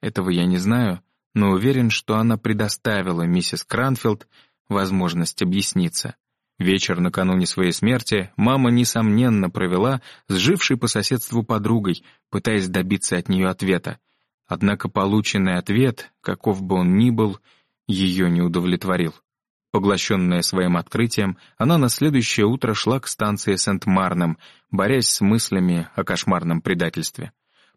Этого я не знаю, но уверен, что она предоставила миссис Кранфилд возможность объясниться. Вечер накануне своей смерти мама, несомненно, провела с жившей по соседству подругой, пытаясь добиться от нее ответа. Однако полученный ответ, каков бы он ни был, ее не удовлетворил. Поглощенная своим открытием, она на следующее утро шла к станции Сент-Марном, борясь с мыслями о кошмарном предательстве.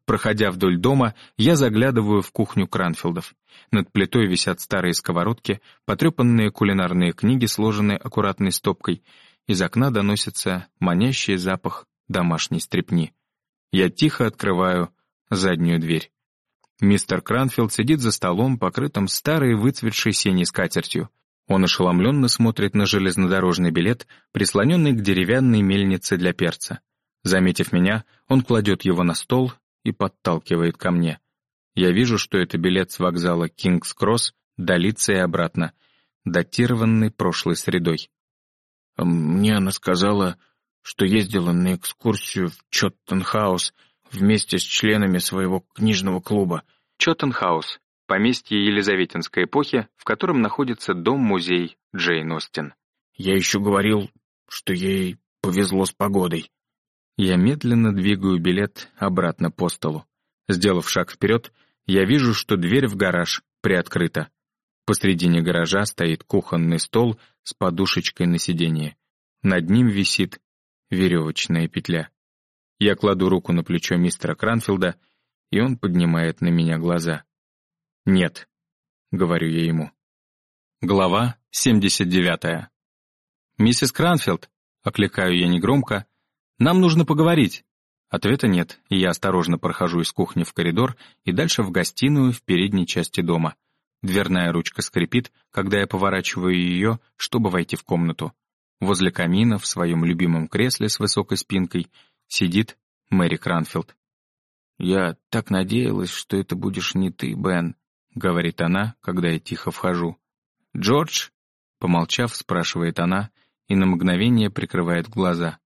Проходя вдоль дома, я заглядываю в кухню Кранфилдов. Над плитой висят старые сковородки, потрепанные кулинарные книги, сложенные аккуратной стопкой. Из окна доносится манящий запах домашней стрепни. Я тихо открываю заднюю дверь. Мистер Кранфилд сидит за столом, покрытым старой выцветшей синей скатертью. Он ошеломленно смотрит на железнодорожный билет, прислоненный к деревянной мельнице для перца. Заметив меня, он кладет его на стол и подталкивает ко мне. Я вижу, что это билет с вокзала Кингс-Кросс до Лица и обратно, датированный прошлой средой. «Мне она сказала, что ездила на экскурсию в Чоттенхаус вместе с членами своего книжного клуба». Чоттенхаус поместье Елизаветинской эпохи, в котором находится дом-музей Джейн Остин. «Я еще говорил, что ей повезло с погодой». Я медленно двигаю билет обратно по столу. Сделав шаг вперед, я вижу, что дверь в гараж приоткрыта. Посредине гаража стоит кухонный стол с подушечкой на сиденье. Над ним висит веревочная петля. Я кладу руку на плечо мистера Кранфилда, и он поднимает на меня глаза. «Нет», — говорю я ему. Глава 79. «Миссис Кранфилд», — окликаю я негромко, — «нам нужно поговорить». Ответа нет, и я осторожно прохожу из кухни в коридор и дальше в гостиную в передней части дома. Дверная ручка скрипит, когда я поворачиваю ее, чтобы войти в комнату. Возле камина, в своем любимом кресле с высокой спинкой, сидит Мэри Кранфилд. «Я так надеялась, что это будешь не ты, Бен», — говорит она, когда я тихо вхожу. «Джордж?» — помолчав, спрашивает она и на мгновение прикрывает глаза.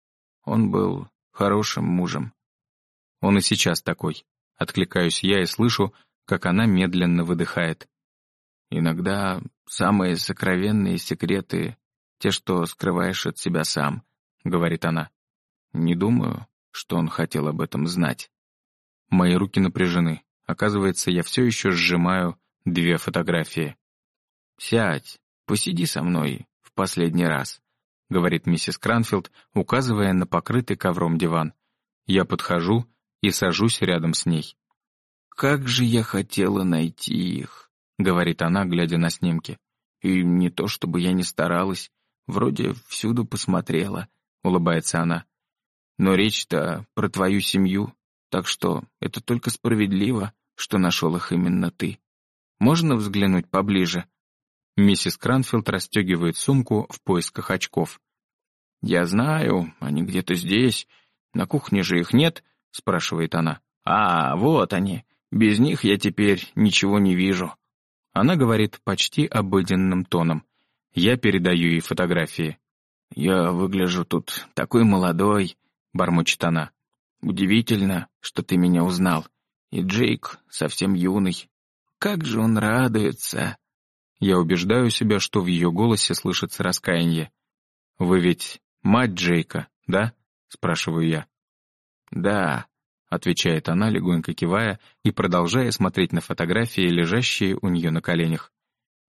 Он был хорошим мужем. Он и сейчас такой. Откликаюсь я и слышу, как она медленно выдыхает. Иногда самые сокровенные секреты — те, что скрываешь от себя сам, — говорит она. Не думаю, что он хотел об этом знать. Мои руки напряжены. Оказывается, я все еще сжимаю две фотографии. «Сядь, посиди со мной в последний раз», — говорит миссис Кранфилд, указывая на покрытый ковром диван. Я подхожу и сажусь рядом с ней. «Как же я хотела найти их», — говорит она, глядя на снимки. «И не то чтобы я не старалась, вроде всюду посмотрела», — улыбается она. «Но речь-то про твою семью, так что это только справедливо, что нашел их именно ты. Можно взглянуть поближе?» Миссис Кранфилд расстегивает сумку в поисках очков. «Я знаю, они где-то здесь. На кухне же их нет», — спрашивает она. «А, вот они. Без них я теперь ничего не вижу». Она говорит почти обыденным тоном. Я передаю ей фотографии. «Я выгляжу тут такой молодой», — бормочет она. Удивительно, что ты меня узнал. И Джейк совсем юный. Как же он радуется!» Я убеждаю себя, что в ее голосе слышится раскаяние. «Вы ведь мать Джейка, да?» — спрашиваю я. «Да», — отвечает она, легонько кивая и продолжая смотреть на фотографии, лежащие у нее на коленях.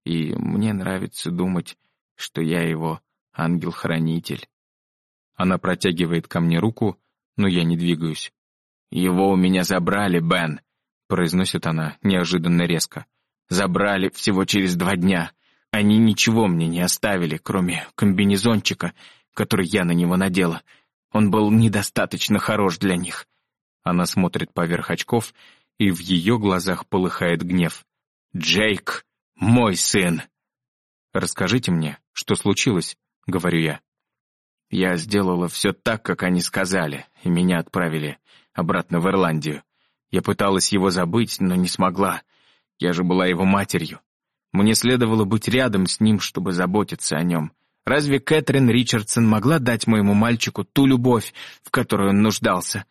«И мне нравится думать, что я его ангел-хранитель». Она протягивает ко мне руку, но я не двигаюсь. «Его у меня забрали, Бен», — произносит она неожиданно резко. «Забрали всего через два дня. Они ничего мне не оставили, кроме комбинезончика, который я на него надела. Он был недостаточно хорош для них». Она смотрит поверх очков, и в ее глазах полыхает гнев. «Джейк, мой сын!» «Расскажите мне, что случилось?» — говорю я. Я сделала все так, как они сказали, и меня отправили обратно в Ирландию. Я пыталась его забыть, но не смогла. Я же была его матерью. Мне следовало быть рядом с ним, чтобы заботиться о нем. Разве Кэтрин Ричардсон могла дать моему мальчику ту любовь, в которой он нуждался?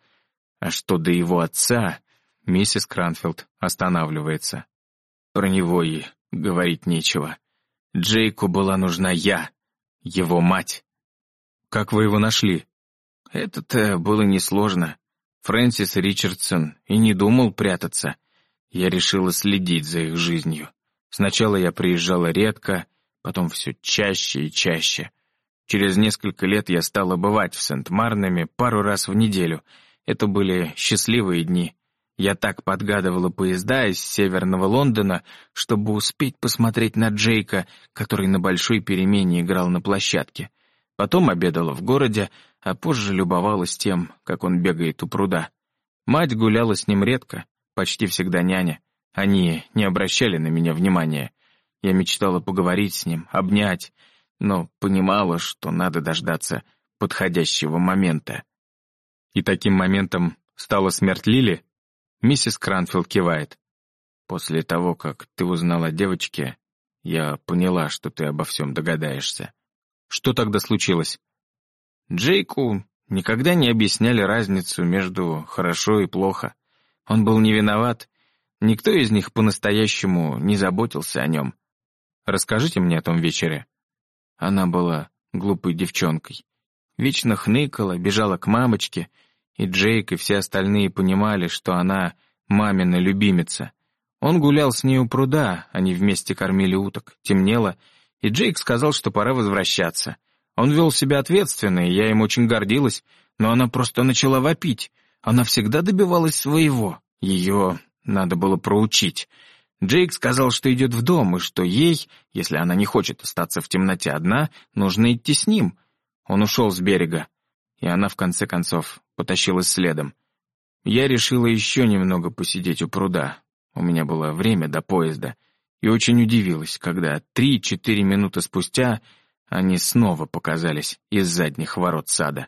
А что до его отца, Миссис Кранфилд останавливается. Про него и говорить нечего. Джейку была нужна я, его мать. Как вы его нашли? Это-то было несложно. Фрэнсис Ричардсон и не думал прятаться. Я решила следить за их жизнью. Сначала я приезжала редко, потом все чаще и чаще. Через несколько лет я стала бывать в Сент-Марнеме пару раз в неделю. Это были счастливые дни. Я так подгадывала поезда из северного Лондона, чтобы успеть посмотреть на Джейка, который на большой перемене играл на площадке. Потом обедала в городе, а позже любовалась тем, как он бегает у пруда. Мать гуляла с ним редко, почти всегда няня. Они не обращали на меня внимания. Я мечтала поговорить с ним, обнять, но понимала, что надо дождаться подходящего момента. И таким моментом стала смерть Лили? Миссис Кранфилд кивает. После того, как ты узнала о девочке, я поняла, что ты обо всем догадаешься. Что тогда случилось? Джейку никогда не объясняли разницу между хорошо и плохо. Он был не виноват. Никто из них по-настоящему не заботился о нем. Расскажите мне о том вечере. Она была глупой девчонкой. Вечно хныкала, бежала к мамочке, и Джейк и все остальные понимали, что она мамина любимица. Он гулял с ней у пруда, они вместе кормили уток, темнело, и Джейк сказал, что пора возвращаться. Он вел себя ответственно, и я им очень гордилась, но она просто начала вопить. Она всегда добивалась своего. Ее надо было проучить. Джейк сказал, что идет в дом, и что ей, если она не хочет остаться в темноте одна, нужно идти с ним. Он ушел с берега, и она, в конце концов, потащилась следом. Я решила еще немного посидеть у пруда. У меня было время до поезда, и очень удивилась, когда три-четыре минуты спустя они снова показались из задних ворот сада.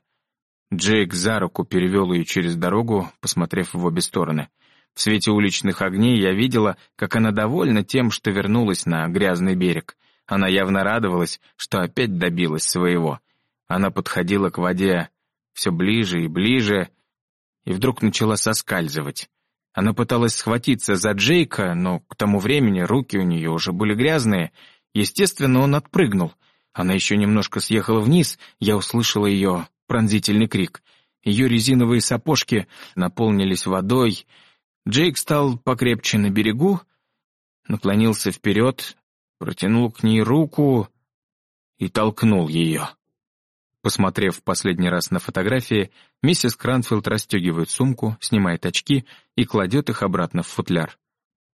Джейк за руку перевел ее через дорогу, посмотрев в обе стороны. В свете уличных огней я видела, как она довольна тем, что вернулась на грязный берег. Она явно радовалась, что опять добилась своего. Она подходила к воде все ближе и ближе, и вдруг начала соскальзывать. Она пыталась схватиться за Джейка, но к тому времени руки у нее уже были грязные. Естественно, он отпрыгнул. Она еще немножко съехала вниз, я услышала ее пронзительный крик. Ее резиновые сапожки наполнились водой, Джейк стал покрепче на берегу, наклонился вперед, протянул к ней руку и толкнул ее. Посмотрев в последний раз на фотографии, миссис Кранфилд расстегивает сумку, снимает очки и кладет их обратно в футляр.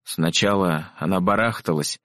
Сначала она барахталась,